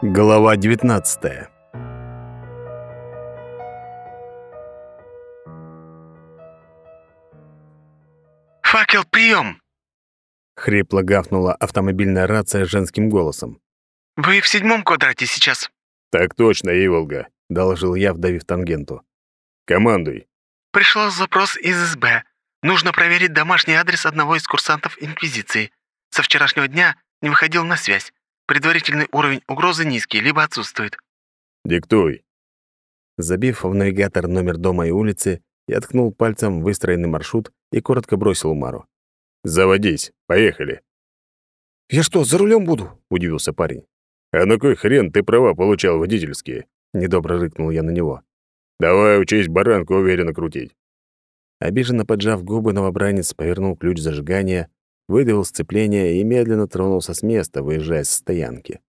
Глава 19 «Факел, прием!» Хрипло гафнула автомобильная рация женским голосом. «Вы в седьмом квадрате сейчас?» «Так точно, Иволга», — доложил я, вдавив тангенту. «Командуй». «Пришел запрос из СБ. Нужно проверить домашний адрес одного из курсантов Инквизиции. Со вчерашнего дня не выходил на связь. Предварительный уровень угрозы низкий, либо отсутствует». «Диктуй». Забив в навигатор номер дома и улицы, я ткнул пальцем выстроенный маршрут и коротко бросил Умару. «Заводись, поехали». «Я что, за рулем буду?» — удивился парень. «А на кой хрен ты права получал водительские?» — недобро рыкнул я на него. «Давай учись баранку уверенно крутить». Обиженно поджав губы, новобранец повернул ключ зажигания, выдавил сцепление и медленно тронулся с места, выезжая с стоянки.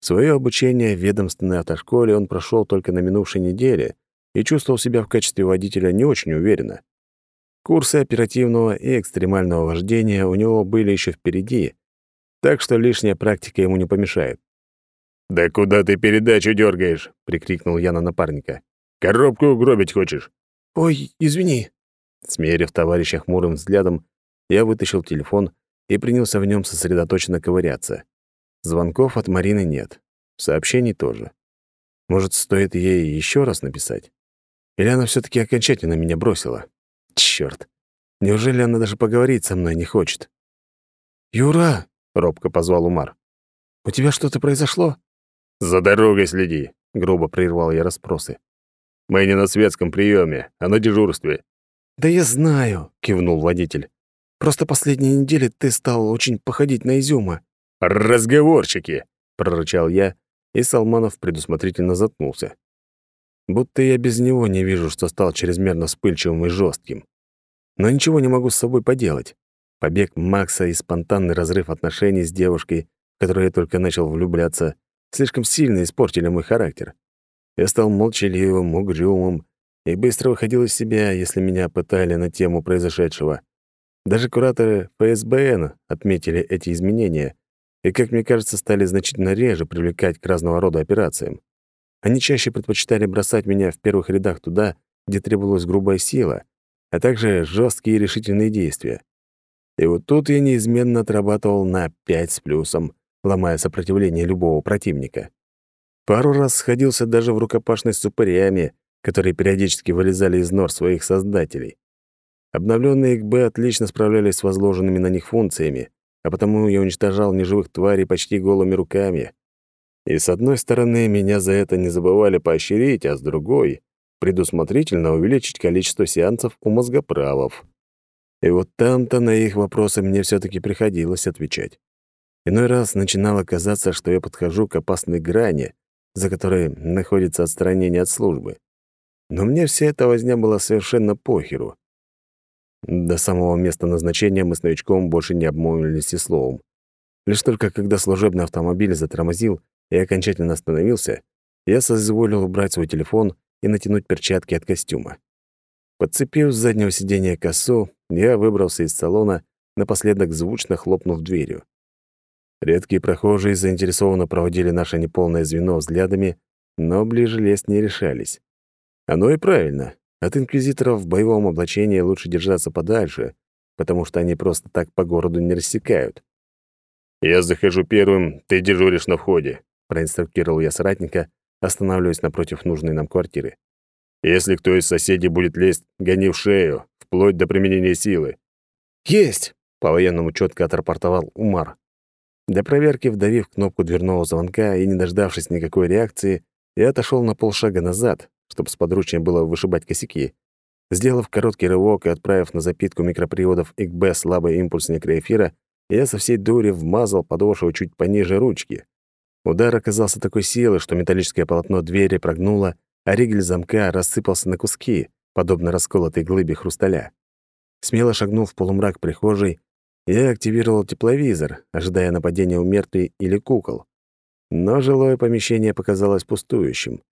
Своё обучение в ведомственной автошколе он прошел только на минувшей неделе и чувствовал себя в качестве водителя не очень уверенно. Курсы оперативного и экстремального вождения у него были еще впереди, так что лишняя практика ему не помешает. «Да куда ты передачу дергаешь? прикрикнул я на напарника. «Коробку угробить хочешь?» «Ой, извини». Смерив товарища хмурым взглядом, я вытащил телефон и принялся в нем сосредоточенно ковыряться. Звонков от Марины нет. Сообщений тоже. Может, стоит ей еще раз написать? Или она все таки окончательно меня бросила? Черт! Неужели она даже поговорить со мной не хочет? «Юра!» — робко позвал Умар. «У тебя что-то произошло?» «За дорогой следи!» — грубо прервал я расспросы. «Мы не на светском приеме, а на дежурстве». «Да я знаю», — кивнул водитель. «Просто последние недели ты стал очень походить на изюма». «Разговорчики!» — прорычал я, и Салманов предусмотрительно заткнулся. Будто я без него не вижу, что стал чрезмерно вспыльчивым и жестким. Но ничего не могу с собой поделать. Побег Макса и спонтанный разрыв отношений с девушкой, в которую я только начал влюбляться, слишком сильно испортили мой характер. Я стал молчаливым, угрюмым и быстро выходил из себя, если меня пытали на тему произошедшего. Даже кураторы ФСБН отметили эти изменения и, как мне кажется, стали значительно реже привлекать к разного рода операциям. Они чаще предпочитали бросать меня в первых рядах туда, где требовалась грубая сила, а также жесткие и решительные действия. И вот тут я неизменно отрабатывал на пять с плюсом, ломая сопротивление любого противника. Пару раз сходился даже в рукопашной с упырями, которые периодически вылезали из нор своих создателей. Обновленные ИКБ отлично справлялись с возложенными на них функциями, а потому я уничтожал неживых тварей почти голыми руками. И с одной стороны, меня за это не забывали поощрить, а с другой — предусмотрительно увеличить количество сеансов у мозгоправов. И вот там-то на их вопросы мне все таки приходилось отвечать. Иной раз начинало казаться, что я подхожу к опасной грани, за которой находится отстранение от службы. Но мне вся эта возня была совершенно похеру. До самого места назначения мы с новичком больше не обмолвились и словом. Лишь только когда служебный автомобиль затормозил и окончательно остановился, я соизволил убрать свой телефон и натянуть перчатки от костюма. Подцепив с заднего сиденья косу, я выбрался из салона, напоследок звучно хлопнув дверью. Редкие прохожие заинтересованно проводили наше неполное звено взглядами, но ближе лезть не решались. Оно и правильно. От инквизиторов в боевом облачении лучше держаться подальше, потому что они просто так по городу не рассекают. «Я захожу первым, ты дежуришь на входе», — проинструктировал я соратника, останавливаясь напротив нужной нам квартиры. «Если кто из соседей будет лезть, гони в шею, вплоть до применения силы». «Есть!» — по-военному четко отрапортовал Умар. Для проверки, вдавив кнопку дверного звонка и не дождавшись никакой реакции, я отошел на полшага назад, чтобы сподручнее было вышибать косяки. Сделав короткий рывок и отправив на запитку микроприводов ИКБ слабый импульс некроэфира, я со всей дури вмазал подошву чуть пониже ручки. Удар оказался такой силы, что металлическое полотно двери прогнуло, а ригель замка рассыпался на куски, подобно расколотой глыбе хрусталя. Смело шагнув в полумрак прихожей, я активировал тепловизор, ожидая нападения у мертвей или кукол. Но жилое помещение показалось пустующим.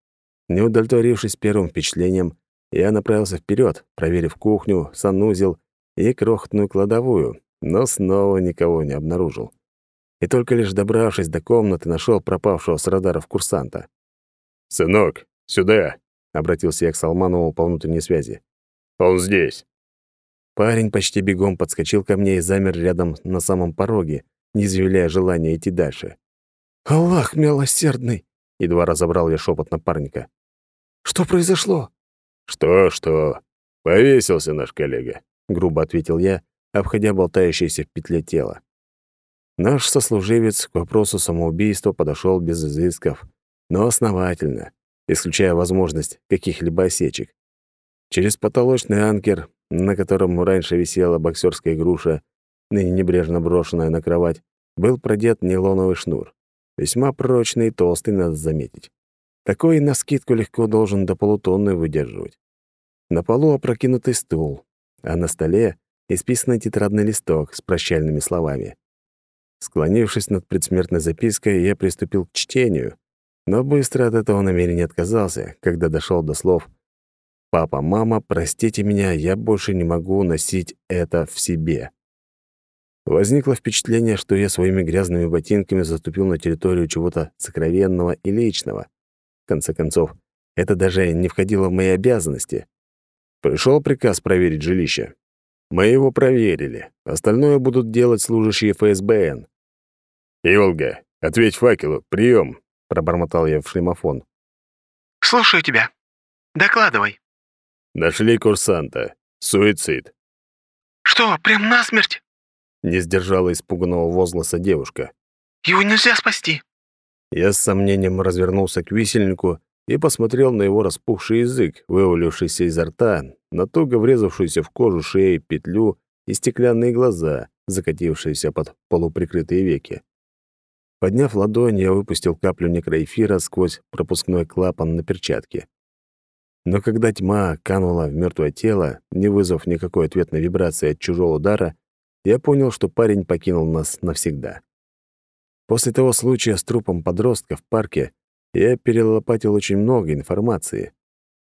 Не удовлетворившись первым впечатлением, я направился вперед, проверив кухню, санузел и крохотную кладовую, но снова никого не обнаружил. и только лишь добравшись до комнаты, нашел пропавшего с радаров курсанта. «Сынок, сюда!» — обратился я к Салманову по внутренней связи. «Он здесь!» Парень почти бегом подскочил ко мне и замер рядом на самом пороге, не изъявляя желания идти дальше. «Аллах милосердный!» — едва разобрал я шепот напарника. «Что произошло?» «Что-что? Повесился наш коллега», — грубо ответил я, обходя болтающееся в петле тело. Наш сослуживец к вопросу самоубийства подошел без изысков, но основательно, исключая возможность каких-либо осечек. Через потолочный анкер, на котором раньше висела боксерская груша, ныне небрежно брошенная на кровать, был продет нейлоновый шнур. Весьма прочный и толстый, надо заметить. Такой на скидку легко должен до полутонны выдерживать. На полу опрокинутый стул, а на столе исписанный тетрадный листок с прощальными словами. Склонившись над предсмертной запиской, я приступил к чтению, но быстро от этого намерения отказался, когда дошел до слов «Папа, мама, простите меня, я больше не могу носить это в себе». Возникло впечатление, что я своими грязными ботинками заступил на территорию чего-то сокровенного и личного. В конце концов, это даже не входило в мои обязанности. Пришел приказ проверить жилище. Мы его проверили. Остальное будут делать служащие ФСБН. «Иволга, ответь факелу, прием, пробормотал я в шлемофон. «Слушаю тебя. Докладывай». Нашли курсанта. Суицид. «Что, прям насмерть?» Не сдержала испуганного возгласа девушка. «Его нельзя спасти». Я с сомнением развернулся к висельнику и посмотрел на его распухший язык, вывалившийся изо рта, на туго врезавшуюся в кожу шеи петлю и стеклянные глаза, закатившиеся под полуприкрытые веки. Подняв ладонь, я выпустил каплю некроэфира сквозь пропускной клапан на перчатке. Но когда тьма канула в мертвое тело, не вызвав никакой ответной вибрации от чужого удара, я понял, что парень покинул нас навсегда. После того случая с трупом подростка в парке я перелопатил очень много информации.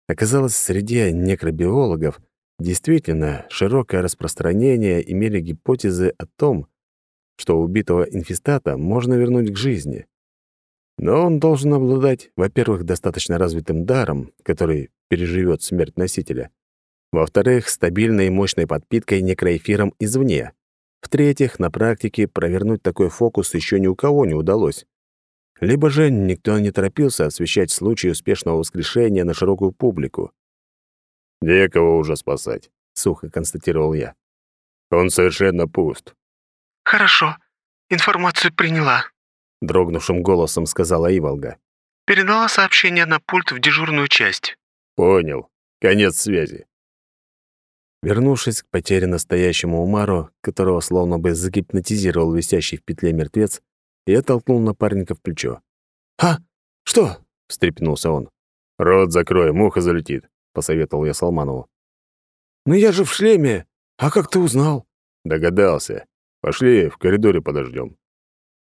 Оказалось, среди некробиологов действительно широкое распространение имели гипотезы о том, что убитого инфестата можно вернуть к жизни. Но он должен обладать, во-первых, достаточно развитым даром, который переживет смерть носителя, во-вторых, стабильной и мощной подпиткой некроэфиром извне, в-третьих, на практике провернуть такой фокус еще ни у кого не удалось. Либо же никто не торопился освещать случай успешного воскрешения на широкую публику. «Некого уже спасать», — сухо констатировал я. «Он совершенно пуст». «Хорошо. Информацию приняла», — дрогнувшим голосом сказала Иволга. «Передала сообщение на пульт в дежурную часть». «Понял. Конец связи». Вернувшись к потерянно стоящему Умару, которого словно бы загипнотизировал висящий в петле мертвец, я толкнул напарника в плечо. «А? Что?» — встрепенулся он. «Рот закрой, муха залетит», — посоветовал я Салманову. «Но я же в шлеме. А как ты узнал?» «Догадался. Пошли, в коридоре подождем.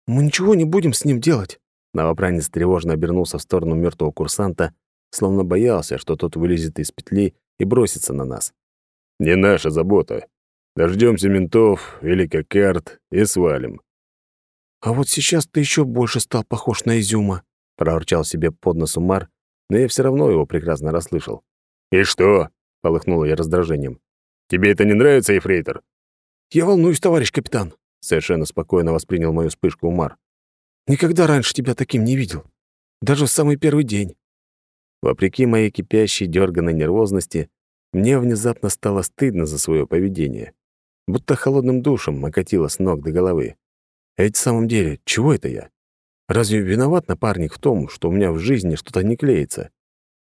«Мы ничего не будем с ним делать». Новопранец тревожно обернулся в сторону мертвого курсанта, словно боялся, что тот вылезет из петли и бросится на нас. Не наша забота. Дождемся ментов или кокард и свалим. А вот сейчас ты еще больше стал похож на изюма, проворчал себе под нос Умар, но я все равно его прекрасно расслышал. И что? полыхнуло я раздражением. Тебе это не нравится, Ефрейтор? Я волнуюсь, товарищ капитан, совершенно спокойно воспринял мою вспышку Умар. Никогда раньше тебя таким не видел. Даже в самый первый день. Вопреки моей кипящей, дерганной нервозности, мне внезапно стало стыдно за свое поведение. Будто холодным душем окатило с ног до головы. А ведь в самом деле, чего это я? Разве виноват напарник в том, что у меня в жизни что-то не клеится?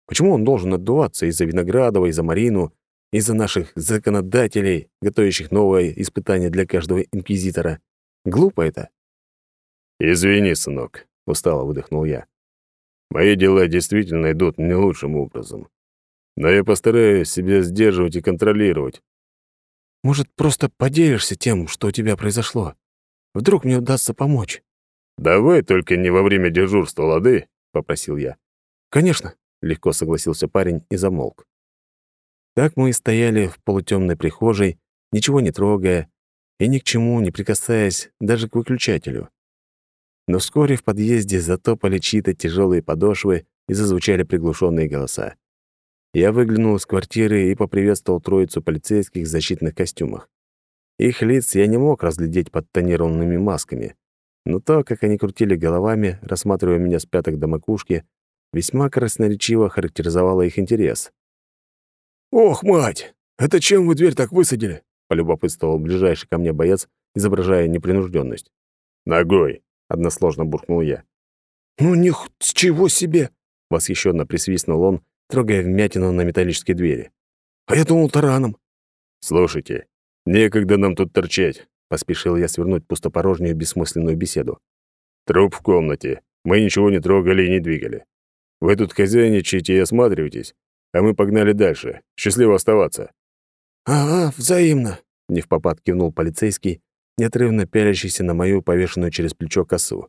Почему он должен отдуваться из-за Виноградова, из-за Марину, из-за наших законодателей, готовящих новое испытание для каждого инквизитора? Глупо это. «Извини, сынок», — устало выдохнул я. «Мои дела действительно идут не лучшим образом но я постараюсь себя сдерживать и контролировать. Может, просто поделишься тем, что у тебя произошло? Вдруг мне удастся помочь?» «Давай только не во время дежурства, лады?» — попросил я. «Конечно», — легко согласился парень и замолк. Так мы и стояли в полутемной прихожей, ничего не трогая и ни к чему не прикасаясь даже к выключателю. Но вскоре в подъезде затопали чьи-то тяжелые подошвы и зазвучали приглушенные голоса. Я выглянул из квартиры и поприветствовал троицу полицейских в защитных костюмах. Их лиц я не мог разглядеть под тонированными масками, но то, как они крутили головами, рассматривая меня с пяток до макушки, весьма красноречиво характеризовало их интерес. «Ох, мать! Это чем вы дверь так высадили?» — полюбопытствовал ближайший ко мне боец, изображая непринужденность. «Ногой!» — односложно буркнул я. «Ну, них с чего себе!» — восхищенно присвистнул он, трогая вмятину на металлической двери. «А я думал, тараном». «Слушайте, некогда нам тут торчать», — поспешил я свернуть пустопорожнюю бессмысленную беседу. «Труп в комнате. Мы ничего не трогали и не двигали. Вы тут хозяйничаете и осматриваетесь, а мы погнали дальше. Счастливо оставаться». «Ага, взаимно», — не в попад кивнул полицейский, неотрывно пялящийся на мою повешенную через плечо косу.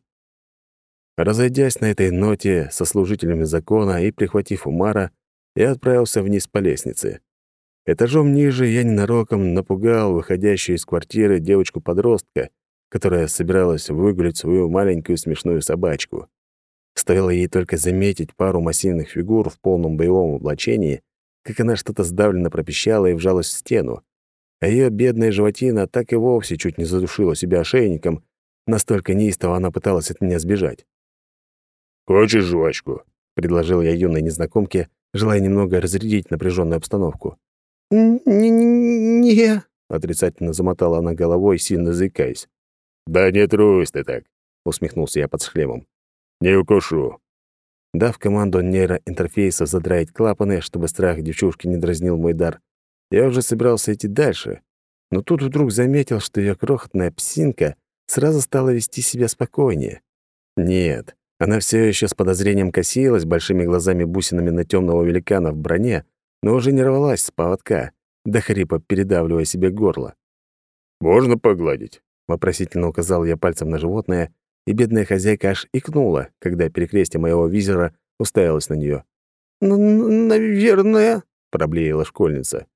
Разойдясь на этой ноте со служителями закона и прихватив Умара, я отправился вниз по лестнице. Этажом ниже я ненароком напугал выходящую из квартиры девочку-подростка, которая собиралась выгулять свою маленькую смешную собачку. Стоило ей только заметить пару массивных фигур в полном боевом облачении, как она что-то сдавленно пропищала и вжалась в стену. А ее бедная животина так и вовсе чуть не задушила себя ошейником, настолько неистово она пыталась от меня сбежать. «Хочешь жвачку?» — предложил я юной незнакомке, желая немного разрядить напряженную обстановку. «Не-не-не», — отрицательно замотала она головой, сильно заикаясь. «Да не трусь ты так», — усмехнулся я под шлемом. «Не укушу». Дав команду нейроинтерфейса задраить клапаны, чтобы страх девчушки не дразнил мой дар, я уже собирался идти дальше, но тут вдруг заметил, что ее крохотная псинка сразу стала вести себя спокойнее. Нет, она все еще с подозрением косилась большими глазами-бусинами на темного великана в броне, но уже не рвалась с поводка, до хрипа передавливая себе горло. «Можно погладить?» — вопросительно указал я пальцем на животное, и бедная хозяйка аж икнула, когда перекрестие моего визора уставилось на нее. «Наверное», — проблеяла школьница.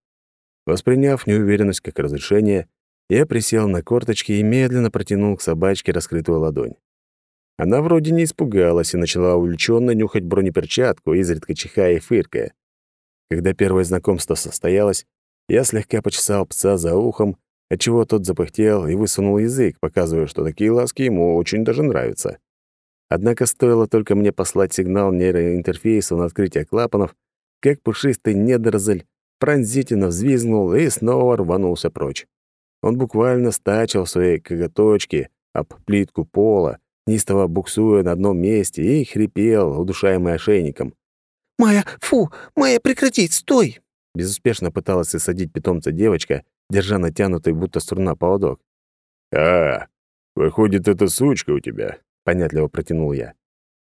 Восприняв неуверенность как разрешение, я присел на корточки и медленно протянул к собачке раскрытую ладонь. Она вроде не испугалась и начала увлеченно нюхать бронеперчатку, изредка чихая и фыркая. Когда первое знакомство состоялось, я слегка почесал пса за ухом, отчего тот запыхтел и высунул язык, показывая, что такие ласки ему очень даже нравятся. Однако стоило только мне послать сигнал нейроинтерфейсу на открытие клапанов, как пушистый недоросль пронзительно взвизгнул и снова рванулся прочь. Он буквально стачил свои коготочки об плитку пола, неистово буксуя на одном месте, и хрипел, удушаемый ошейником. «Майя, фу! Майя, прекратить, стой!» Безуспешно пыталась осадить питомца девочка, держа натянутый, будто струна, поводок. «А, выходит, это сучка у тебя», — понятливо протянул я.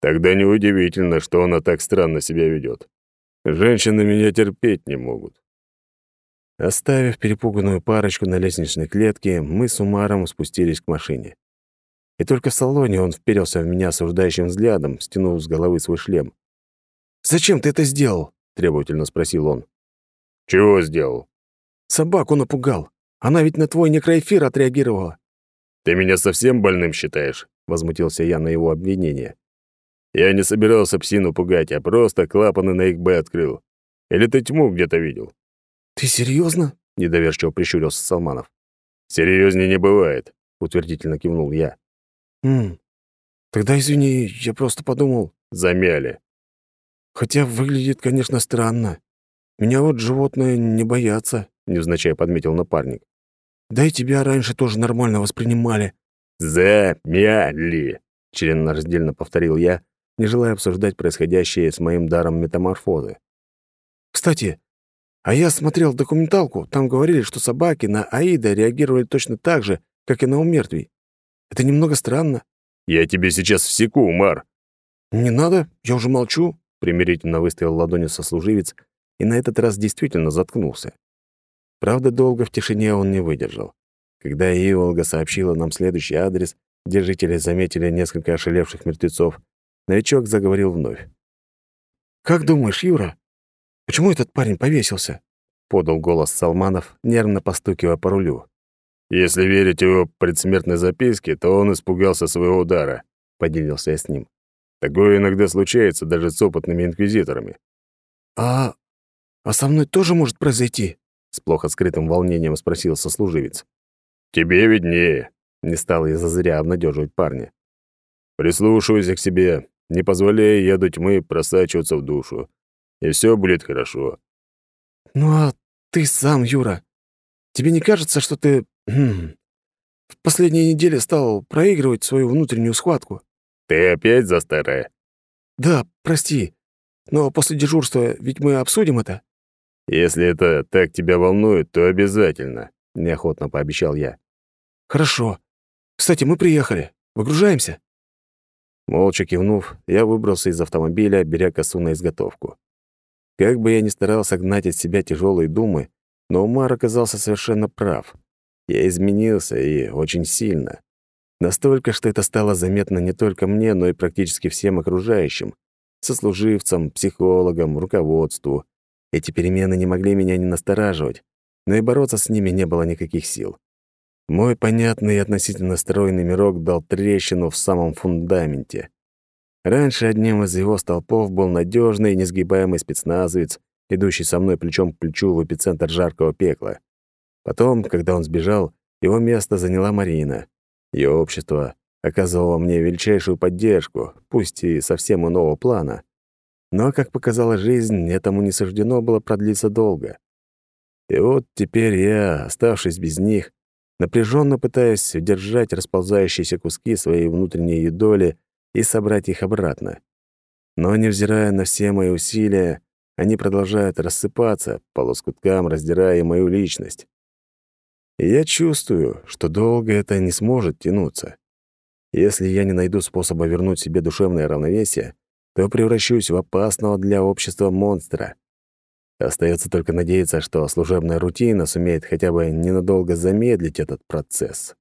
«Тогда неудивительно, что она так странно себя ведет. Женщины меня терпеть не могут». Оставив перепуганную парочку на лестничной клетке, мы с Умаром спустились к машине. И только в салоне он вперился в меня осуждающим взглядом, стянув с головы свой шлем. «Зачем ты это сделал?» — требовательно спросил он. «Чего сделал?» «Собаку напугал. Она ведь на твой некроэфир отреагировала». «Ты меня совсем больным считаешь?» — возмутился я на его обвинение. «Я не собирался псину пугать, а просто клапаны на их Б открыл. Или ты тьму где-то видел?» «Ты серьезно? недоверчиво прищурился Салманов. Серьезнее не бывает», — утвердительно кивнул я. «Хм, тогда извини, я просто подумал...» «Замяли». «Хотя выглядит, конечно, странно. Меня вот животные не боятся», — невзначай подметил напарник. «Да и тебя раньше тоже нормально воспринимали». «Замяли», — членораздельно повторил я, не желая обсуждать происходящее с моим даром метаморфозы. «Кстати, а я смотрел документалку, там говорили, что собаки на Аида реагировали точно так же, как и на умертвий. Это немного странно». «Я тебе сейчас всеку, Умар». «Не надо, я уже молчу», — примирительно выставил ладони сослуживец и на этот раз действительно заткнулся. Правда, долго в тишине он не выдержал. Когда Иволга сообщила нам следующий адрес, где жители заметили несколько ошалевших мертвецов, новичок заговорил вновь. «Как думаешь, Юра, почему этот парень повесился?» — подал голос Салманов, нервно постукивая по рулю. Если верить его предсмертной записке, то он испугался своего удара. поделился я с ним. Такое иногда случается даже с опытными инквизиторами. «А... а со мной тоже может произойти?» — с плохо скрытым волнением спросил сослуживец. «Тебе виднее», — не стал я зазря обнадеживать парня. «Прислушивайся к себе, не позволяй яду тьмы просачиваться в душу, и все будет хорошо». «Ну а ты сам, Юра, тебе не кажется, что ты хм, в последние недели стал проигрывать свою внутреннюю схватку?» «Ты опять за старое?» «Да, прости, но после дежурства ведь мы обсудим это». «Если это так тебя волнует, то обязательно», — неохотно пообещал я. «Хорошо. Кстати, мы приехали. Выгружаемся?» Молча кивнув, я выбрался из автомобиля, беря косу на изготовку. Как бы я ни старался гнать от себя тяжелые думы, но Умар оказался совершенно прав. Я изменился и очень сильно. Настолько, что это стало заметно не только мне, но и практически всем окружающим. Сослуживцам, психологам, руководству. Эти перемены не могли меня не настораживать, но и бороться с ними не было никаких сил. Мой понятный и относительно стройный мирок дал трещину в самом фундаменте. Раньше одним из его столпов был надежный и несгибаемый спецназовец, идущий со мной плечом к плечу в эпицентр жаркого пекла. Потом, когда он сбежал, его место заняла Марина. Ее общество оказывало мне величайшую поддержку, пусть и совсем иного плана. Но, как показала жизнь, этому не суждено было продлиться долго. И вот теперь я, оставшись без них, напряженно пытаясь удержать расползающиеся куски своей внутренней юдоли и собрать их обратно. Но, невзирая на все мои усилия, они продолжают рассыпаться, по лоскуткам раздирая мою личность. Я чувствую, что долго это не сможет тянуться. Если я не найду способа вернуть себе душевное равновесие, то превращусь в опасного для общества монстра. Остается только надеяться, что служебная рутина сумеет хотя бы ненадолго замедлить этот процесс.